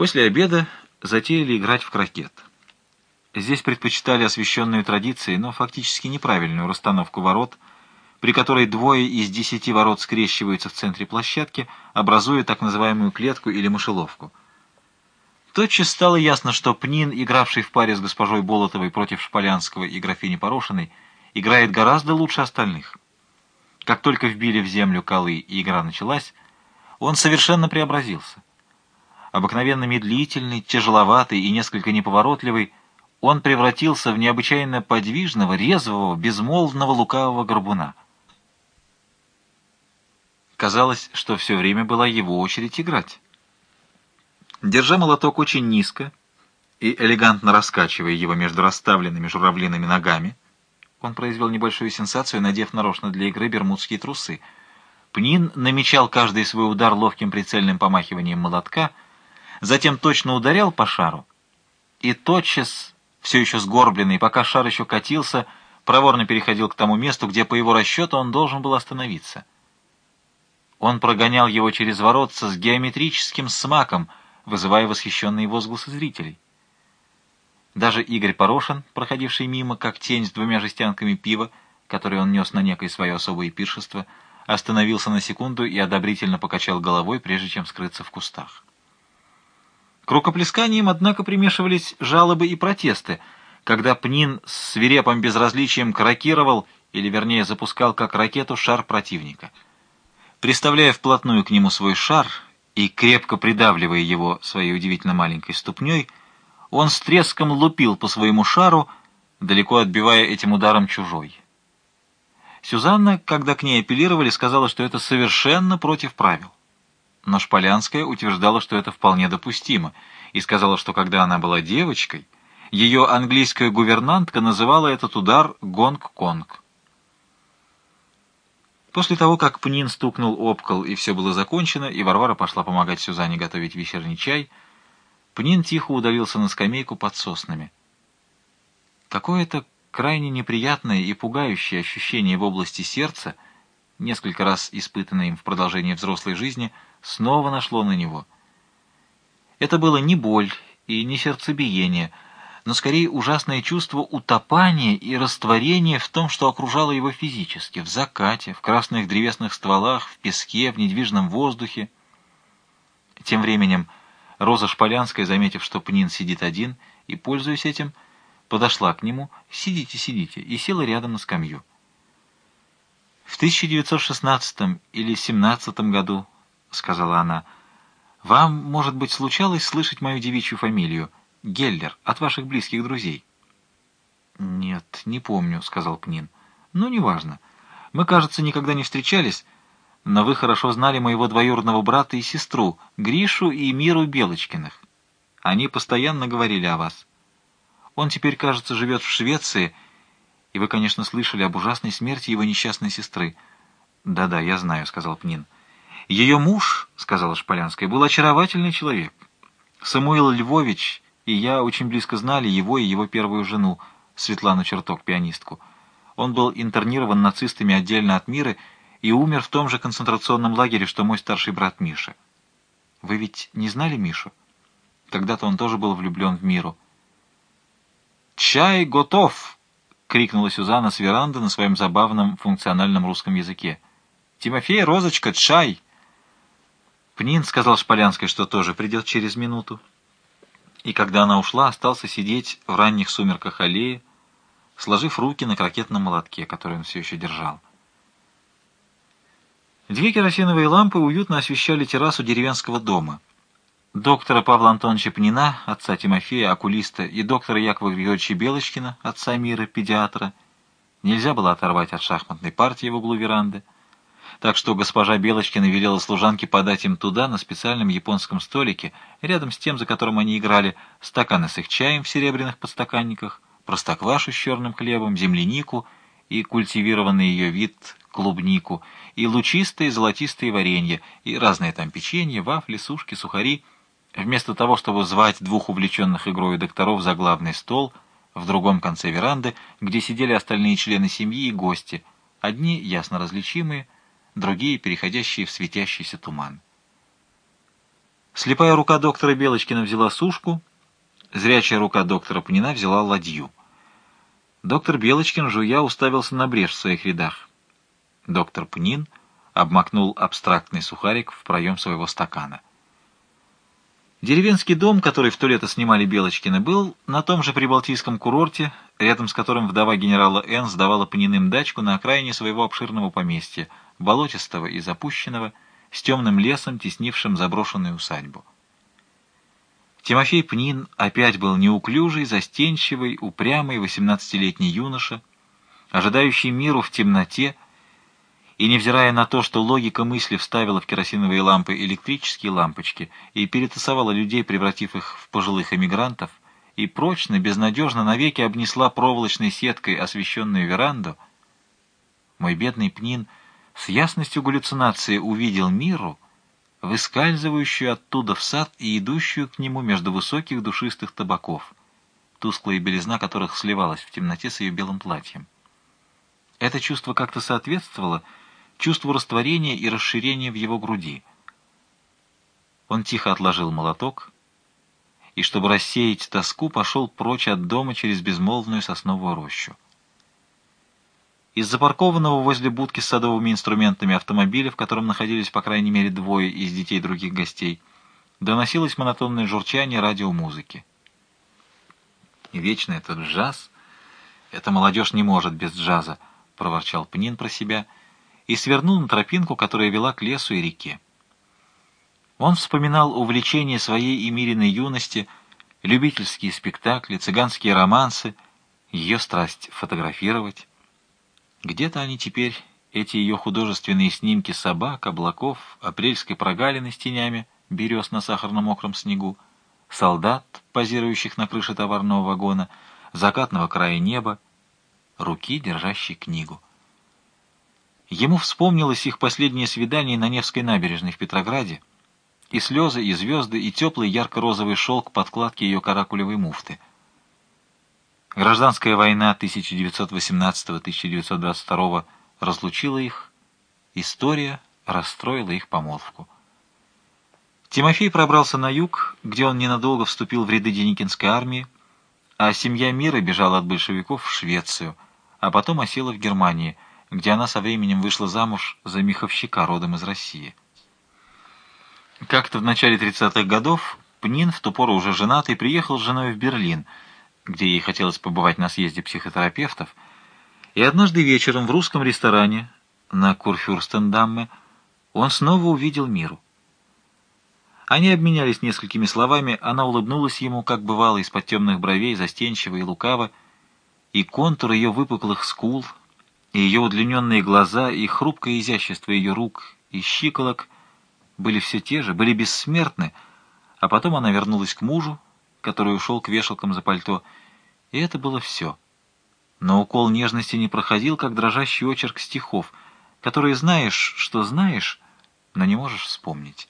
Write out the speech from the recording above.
После обеда затеяли играть в крокет. Здесь предпочитали освященную традицией, но фактически неправильную расстановку ворот, при которой двое из десяти ворот скрещиваются в центре площадки, образуя так называемую клетку или мышеловку. Тотчас стало ясно, что Пнин, игравший в паре с госпожой Болотовой против Шполянского и графини Порошиной, играет гораздо лучше остальных. Как только вбили в землю колы и игра началась, он совершенно преобразился. Обыкновенно медлительный, тяжеловатый и несколько неповоротливый, он превратился в необычайно подвижного, резвого, безмолвного лукавого горбуна. Казалось, что все время была его очередь играть. Держа молоток очень низко и элегантно раскачивая его между расставленными журавлиными ногами, он произвел небольшую сенсацию, надев нарочно для игры бермудские трусы. Пнин намечал каждый свой удар ловким прицельным помахиванием молотка, затем точно ударял по шару, и тотчас, все еще сгорбленный, пока шар еще катился, проворно переходил к тому месту, где, по его расчету, он должен был остановиться. Он прогонял его через воротца с геометрическим смаком, вызывая восхищенные возгласы зрителей. Даже Игорь Порошин, проходивший мимо, как тень с двумя жестянками пива, которые он нес на некое свое особое пиршество, остановился на секунду и одобрительно покачал головой, прежде чем скрыться в кустах. К рукоплесканиям, однако, примешивались жалобы и протесты, когда Пнин с свирепым безразличием крокировал, или вернее запускал как ракету шар противника. Приставляя вплотную к нему свой шар и крепко придавливая его своей удивительно маленькой ступней, он с треском лупил по своему шару, далеко отбивая этим ударом чужой. Сюзанна, когда к ней апеллировали, сказала, что это совершенно против правил. Но Шполянская утверждала, что это вполне допустимо, и сказала, что когда она была девочкой, ее английская гувернантка называла этот удар «гонг-конг». После того, как Пнин стукнул об кол, и все было закончено, и Варвара пошла помогать Сюзанне готовить вечерний чай, Пнин тихо удалился на скамейку под соснами. Какое-то крайне неприятное и пугающее ощущение в области сердца, несколько раз испытанное им в продолжении взрослой жизни, снова нашло на него. Это было не боль и не сердцебиение, но скорее ужасное чувство утопания и растворения в том, что окружало его физически, в закате, в красных древесных стволах, в песке, в недвижном воздухе. Тем временем Роза Шполянская, заметив, что Пнин сидит один и, пользуясь этим, подошла к нему «Сидите, сидите» и села рядом на скамью. В 1916 или 17 году, — сказала она, — вам, может быть, случалось слышать мою девичью фамилию, Геллер, от ваших близких друзей? — Нет, не помню, — сказал Пнин. — Ну, неважно. Мы, кажется, никогда не встречались, но вы хорошо знали моего двоюродного брата и сестру, Гришу и Миру Белочкиных. Они постоянно говорили о вас. Он теперь, кажется, живет в Швеции, и вы, конечно, слышали об ужасной смерти его несчастной сестры. «Да-да, я знаю», — сказал Пнин. «Ее муж, — сказала Шполянская, — был очаровательный человек. Самуил Львович и я очень близко знали его и его первую жену, Светлану Черток, пианистку. Он был интернирован нацистами отдельно от мира и умер в том же концентрационном лагере, что мой старший брат Миша. Вы ведь не знали Мишу? Когда-то он тоже был влюблен в миру. «Чай готов!» — крикнула Сюзанна с веранды на своем забавном функциональном русском языке. «Тимофей, Розочка, чай!» Пнин сказал Шполянской, что тоже придет через минуту. И когда она ушла, остался сидеть в ранних сумерках аллеи, сложив руки на крокетном молотке, который он все еще держал. Две керосиновые лампы уютно освещали террасу деревенского дома. Доктора Павла Антоновича Пнина, отца Тимофея, окулиста, и доктора Якова Григорьевича Белочкина, отца Мира, педиатра, нельзя было оторвать от шахматной партии в углу веранды. Так что госпожа Белочкина велела служанке подать им туда, на специальном японском столике, рядом с тем, за которым они играли, стаканы с их чаем в серебряных подстаканниках, простоквашу с черным хлебом, землянику и культивированный ее вид клубнику, и лучистые золотистые варенья, и разные там печенье, вафли, сушки, сухари. Вместо того, чтобы звать двух увлеченных игрой докторов за главный стол, в другом конце веранды, где сидели остальные члены семьи и гости, одни ясно различимые, другие переходящие в светящийся туман. Слепая рука доктора Белочкина взяла сушку, зрячая рука доктора Пнина взяла ладью. Доктор Белочкин, жуя, уставился на брешь в своих рядах. Доктор Пнин обмакнул абстрактный сухарик в проем своего стакана. Деревенский дом, который в то лето снимали Белочкины, был на том же прибалтийском курорте, рядом с которым вдова генерала Н. сдавала Пниным дачку на окраине своего обширного поместья, болотистого и запущенного, с темным лесом, теснившим заброшенную усадьбу. Тимофей Пнин опять был неуклюжий, застенчивый, упрямый восемнадцатилетний юноша, ожидающий миру в темноте, и, невзирая на то, что логика мысли вставила в керосиновые лампы электрические лампочки и перетасовала людей, превратив их в пожилых эмигрантов, и прочно, безнадежно навеки обнесла проволочной сеткой освещенную веранду, мой бедный Пнин с ясностью галлюцинации увидел миру, выскальзывающую оттуда в сад и идущую к нему между высоких душистых табаков, тусклая белизна которых сливалась в темноте с ее белым платьем. Это чувство как-то соответствовало чувству растворения и расширения в его груди. Он тихо отложил молоток и, чтобы рассеять тоску, пошел прочь от дома через безмолвную сосновую рощу. Из запаркованного возле будки с садовыми инструментами автомобиля, в котором находились по крайней мере двое из детей других гостей, доносилось монотонное журчание радиомузыки. «Вечно этот джаз! Эта молодежь не может без джаза!» — проворчал Пнин про себя — и свернул на тропинку, которая вела к лесу и реке. Он вспоминал увлечение своей Эмириной юности, любительские спектакли, цыганские романсы, ее страсть фотографировать. Где-то они теперь, эти ее художественные снимки собак, облаков, апрельской прогалины с тенями, берез на сахарно-мокром снегу, солдат, позирующих на крыше товарного вагона, закатного края неба, руки, держащие книгу. Ему вспомнилось их последнее свидание на Невской набережной в Петрограде, и слезы, и звезды, и теплый ярко-розовый шелк подкладки ее каракулевой муфты. Гражданская война 1918-1922 разлучила их, история расстроила их помолвку. Тимофей пробрался на юг, где он ненадолго вступил в ряды Деникинской армии, а семья Мира бежала от большевиков в Швецию, а потом осела в Германии – где она со временем вышла замуж за меховщика родом из России. Как-то в начале 30-х годов Пнин, в ту пору уже женатый, приехал с женой в Берлин, где ей хотелось побывать на съезде психотерапевтов, и однажды вечером в русском ресторане на Курфюрстендамме он снова увидел миру. Они обменялись несколькими словами, она улыбнулась ему, как бывало, из-под темных бровей, застенчиво и лукаво, и контур ее выпуклых скул — и ее удлиненные глаза, и хрупкое изящество ее рук и щиколок были все те же, были бессмертны, а потом она вернулась к мужу, который ушел к вешалкам за пальто, и это было все. Но укол нежности не проходил, как дрожащий очерк стихов, которые знаешь, что знаешь, но не можешь вспомнить.